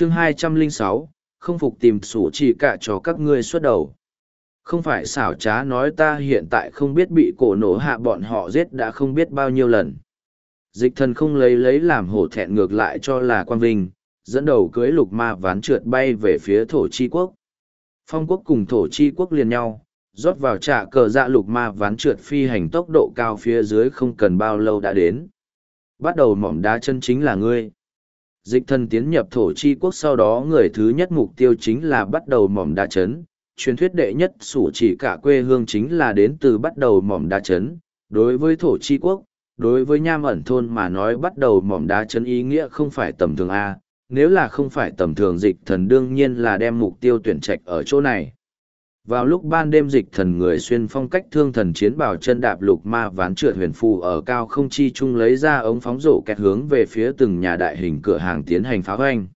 chương hai trăm linh sáu, không phục tìm sủ chỉ cả cho các ngươi xuất đầu. Không phải xảo trá nói ta hiện tại không biết bị cổ nổ hạ bọn họ giết đã không biết bao nhiêu lần. Dịch thần không lấy lấy làm hổ thẹn ngược lại cho là quan vinh, dẫn đầu cưới lục ma ván trượt bay về phía thổ chi quốc. Phong quốc cùng thổ chi quốc liền nhau, rót vào trạ cờ dạ lục ma ván trượt phi hành tốc độ cao phía dưới không cần bao lâu đã đến. Bắt đầu mỏm đá chân chính là ngươi dịch thần tiến nhập thổ chi quốc sau đó người thứ nhất mục tiêu chính là bắt đầu mỏm đá chấn. Truyền thuyết đệ nhất sủ chỉ cả quê hương chính là đến từ bắt đầu mỏm đá chấn. Đối với thổ chi quốc, đối với nham ẩn thôn mà nói bắt đầu mỏm đá chấn ý nghĩa không phải tầm thường a. Nếu là không phải tầm thường dịch thần đương nhiên là đem mục tiêu tuyển trạch ở chỗ này vào lúc ban đêm dịch thần người xuyên phong cách thương thần chiến bảo chân đạp lục ma ván trượt huyền phù ở cao không chi chung lấy ra ống phóng rổ kẹt hướng về phía từng nhà đại hình cửa hàng tiến hành phá hoanh.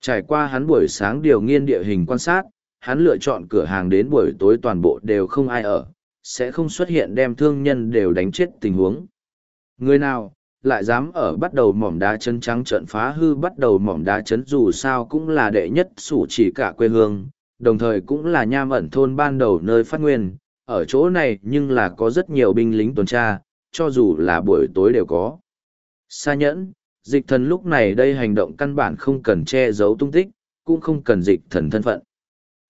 Trải qua hắn buổi sáng điều nghiên địa hình quan sát, hắn lựa chọn cửa hàng đến buổi tối toàn bộ đều không ai ở, sẽ không xuất hiện đem thương nhân đều đánh chết tình huống. Người nào, lại dám ở bắt đầu mỏm đá chân trắng trận phá hư bắt đầu mỏm đá chấn dù sao cũng là đệ nhất sủ chỉ cả quê hương, đồng thời cũng là nham ẩn thôn ban đầu nơi phát nguyên, ở chỗ này nhưng là có rất nhiều binh lính tuần tra, cho dù là buổi tối đều có. Sa nhẫn, dịch thần lúc này đây hành động căn bản không cần che giấu tung tích, cũng không cần dịch thần thân phận.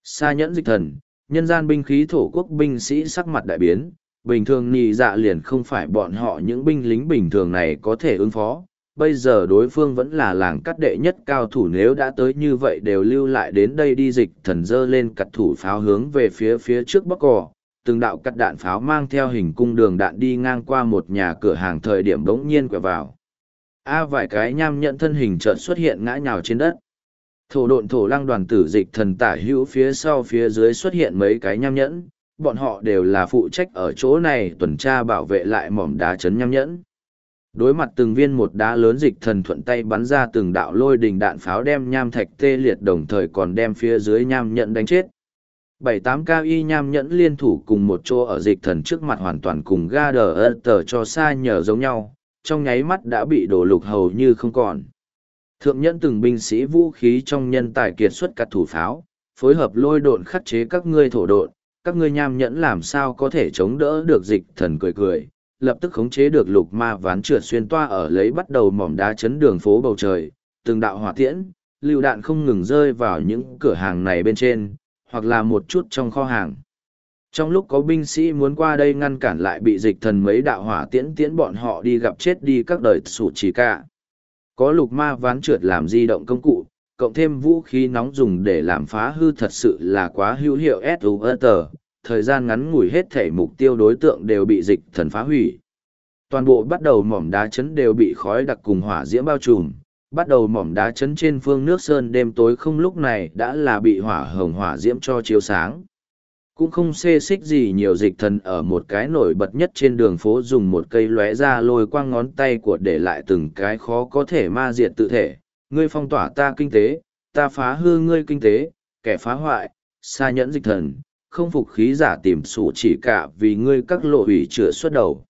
Sa nhẫn dịch thần, nhân gian binh khí thổ quốc binh sĩ sắc mặt đại biến, bình thường nhị dạ liền không phải bọn họ những binh lính bình thường này có thể ứng phó, bây giờ đối phương vẫn là làng cắt đệ nhất cao thủ, nếu đã tới như vậy đều lưu lại đến đây đi dịch thần dơ lên cặt thủ pháo hướng về phía phía trước bắc cỏ. Từng đạo cắt đạn pháo mang theo hình cung đường đạn đi ngang qua một nhà cửa hàng thời điểm bỗng nhiên quẹo vào. A vài cái nham nhận thân hình trợn xuất hiện ngã nhào trên đất. Thổ độn thổ lăng đoàn tử dịch thần tả hữu phía sau phía dưới xuất hiện mấy cái nham nhẫn. Bọn họ đều là phụ trách ở chỗ này tuần tra bảo vệ lại mỏm đá chấn nham nhẫn đối mặt từng viên một đá lớn dịch thần thuận tay bắn ra từng đạo lôi đình đạn pháo đem nham thạch tê liệt đồng thời còn đem phía dưới nham nhẫn đánh chết. Bảy tám cao y nham nhẫn liên thủ cùng một chỗ ở dịch thần trước mặt hoàn toàn cùng ga đờ ơ tờ cho xa nhờ giống nhau, trong nháy mắt đã bị đổ lục hầu như không còn. Thượng nhẫn từng binh sĩ vũ khí trong nhân tài kiệt xuất cắt thủ pháo, phối hợp lôi độn khắc chế các ngươi thổ độn, các ngươi nham nhẫn làm sao có thể chống đỡ được dịch thần cười cười lập tức khống chế được lục ma ván trượt xuyên toa ở lấy bắt đầu mỏm đá chấn đường phố bầu trời, từng đạo hỏa tiễn, lưu đạn không ngừng rơi vào những cửa hàng này bên trên, hoặc là một chút trong kho hàng. Trong lúc có binh sĩ muốn qua đây ngăn cản lại bị dịch thần mấy đạo hỏa tiễn tiễn bọn họ đi gặp chết đi các đời sủ chỉ cả. Có lục ma ván trượt làm di động công cụ, cộng thêm vũ khí nóng dùng để làm phá hư thật sự là quá hữu hiệu S.U.E.T thời gian ngắn ngủi hết thể mục tiêu đối tượng đều bị dịch thần phá hủy. Toàn bộ bắt đầu mỏm đá chấn đều bị khói đặc cùng hỏa diễm bao trùm, bắt đầu mỏm đá chấn trên phương nước sơn đêm tối không lúc này đã là bị hỏa hồng hỏa diễm cho chiếu sáng. Cũng không xê xích gì nhiều dịch thần ở một cái nổi bật nhất trên đường phố dùng một cây lóe ra lôi quang ngón tay của để lại từng cái khó có thể ma diệt tự thể. Ngươi phong tỏa ta kinh tế, ta phá hư ngươi kinh tế, kẻ phá hoại, xa nhẫn dịch thần, không phục khí giả tìm sủ chỉ cả vì ngươi các lộ hủy chữa xuất đầu.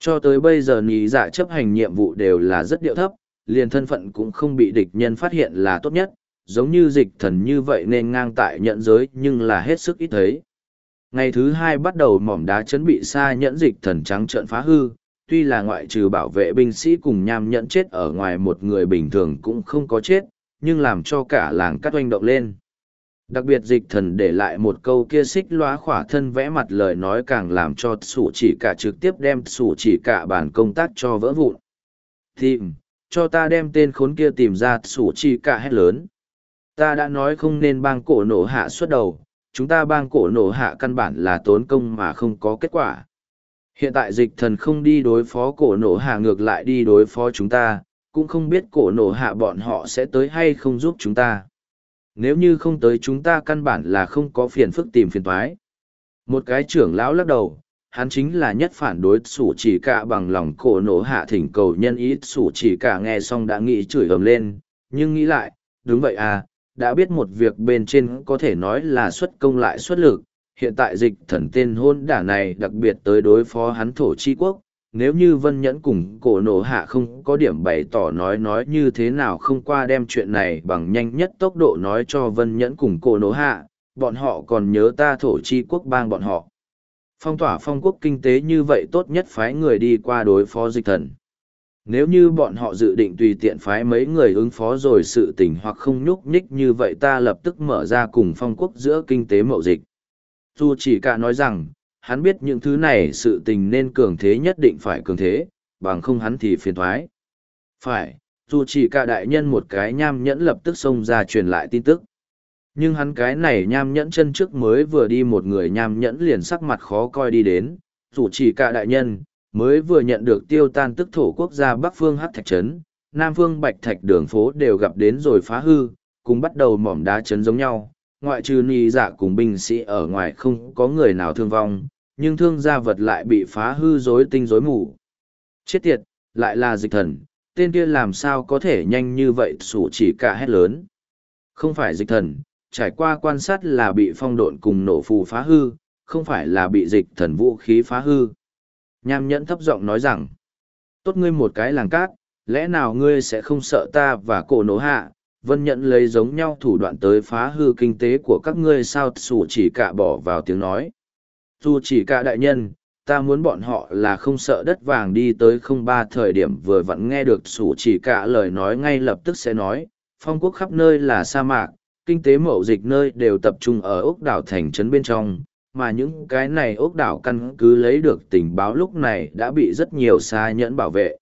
Cho tới bây giờ nhị giả chấp hành nhiệm vụ đều là rất điệu thấp, liền thân phận cũng không bị địch nhân phát hiện là tốt nhất, giống như dịch thần như vậy nên ngang tại nhận giới nhưng là hết sức ít thấy. Ngày thứ hai bắt đầu mỏm đá chấn bị xa nhẫn dịch thần trắng trợn phá hư, tuy là ngoại trừ bảo vệ binh sĩ cùng nham nhẫn chết ở ngoài một người bình thường cũng không có chết, nhưng làm cho cả làng cắt oanh động lên. Đặc biệt dịch thần để lại một câu kia xích loá khỏa thân vẽ mặt lời nói càng làm cho sủ chỉ cả trực tiếp đem sủ chỉ cả bản công tác cho vỡ vụn. Tìm, cho ta đem tên khốn kia tìm ra sủ chỉ cả hét lớn. Ta đã nói không nên bang cổ nổ hạ xuất đầu, chúng ta bang cổ nổ hạ căn bản là tốn công mà không có kết quả. Hiện tại dịch thần không đi đối phó cổ nổ hạ ngược lại đi đối phó chúng ta, cũng không biết cổ nổ hạ bọn họ sẽ tới hay không giúp chúng ta. Nếu như không tới chúng ta căn bản là không có phiền phức tìm phiền toái. Một cái trưởng lão lắc đầu, hắn chính là nhất phản đối sủ chỉ cả bằng lòng cổ nổ hạ thỉnh cầu nhân ý sủ chỉ cả nghe xong đã nghĩ chửi ầm lên, nhưng nghĩ lại, đúng vậy à, đã biết một việc bên trên có thể nói là xuất công lại xuất lực, hiện tại dịch thần tên hôn đả này đặc biệt tới đối phó hắn thổ chi quốc, nếu như vân nhẫn cùng cổ nổ hạ không có điểm bày tỏ nói nói như thế nào không qua đem chuyện này bằng nhanh nhất tốc độ nói cho vân nhẫn cùng cổ nổ hạ, bọn họ còn nhớ ta thổ chi quốc bang bọn họ. Phong tỏa phong quốc kinh tế như vậy tốt nhất phái người đi qua đối phó dịch thần. Nếu như bọn họ dự định tùy tiện phái mấy người ứng phó rồi sự tình hoặc không nhúc nhích như vậy ta lập tức mở ra cùng phong quốc giữa kinh tế mậu dịch. Dù chỉ cả nói rằng hắn biết những thứ này sự tình nên cường thế nhất định phải cường thế, bằng không hắn thì phiền thoái. Phải, dù chỉ cả đại nhân một cái nham nhẫn lập tức xông ra truyền lại tin tức. Nhưng hắn cái này nham nhẫn chân trước mới vừa đi một người nham nhẫn liền sắc mặt khó coi đi đến, dù chỉ cả đại nhân, mới vừa nhận được tiêu tan tức thổ quốc gia Bắc Phương Hắc Thạch Trấn, Nam Phương Bạch Thạch đường phố đều gặp đến rồi phá hư, cùng bắt đầu mỏm đá chấn giống nhau, ngoại trừ ni dạ cùng binh sĩ ở ngoài không có người nào thương vong, nhưng thương gia vật lại bị phá hư rối tinh rối mù. Chết tiệt, lại là dịch thần, tên kia làm sao có thể nhanh như vậy sủ chỉ cả hét lớn. Không phải dịch thần, trải qua quan sát là bị phong độn cùng nổ phù phá hư, không phải là bị dịch thần vũ khí phá hư. Nham nhẫn thấp giọng nói rằng, tốt ngươi một cái làng cát, lẽ nào ngươi sẽ không sợ ta và cổ nổ hạ, vân nhận lấy giống nhau thủ đoạn tới phá hư kinh tế của các ngươi sao sủ chỉ cả bỏ vào tiếng nói dù chỉ cả đại nhân, ta muốn bọn họ là không sợ đất vàng đi tới không ba thời điểm vừa vặn nghe được sủ chỉ cả lời nói ngay lập tức sẽ nói, phong quốc khắp nơi là sa mạc, kinh tế mậu dịch nơi đều tập trung ở ốc đảo thành trấn bên trong, mà những cái này ốc đảo căn cứ lấy được tình báo lúc này đã bị rất nhiều xa nhẫn bảo vệ.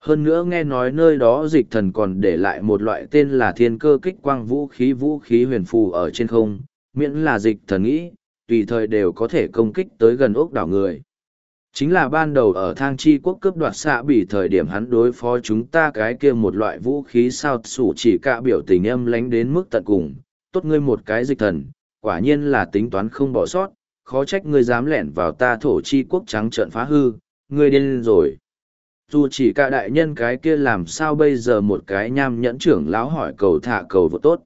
Hơn nữa nghe nói nơi đó dịch thần còn để lại một loại tên là thiên cơ kích quang vũ khí vũ khí huyền phù ở trên không, miễn là dịch thần nghĩ tùy thời đều có thể công kích tới gần ốc đảo người. Chính là ban đầu ở thang chi quốc cướp đoạt xạ bị thời điểm hắn đối phó chúng ta cái kia một loại vũ khí sao sủ chỉ cả biểu tình âm lánh đến mức tận cùng, tốt ngươi một cái dịch thần, quả nhiên là tính toán không bỏ sót, khó trách ngươi dám lẻn vào ta thổ chi quốc trắng trợn phá hư, ngươi điên rồi. Dù chỉ cả đại nhân cái kia làm sao bây giờ một cái nham nhẫn trưởng lão hỏi cầu thả cầu vô tốt.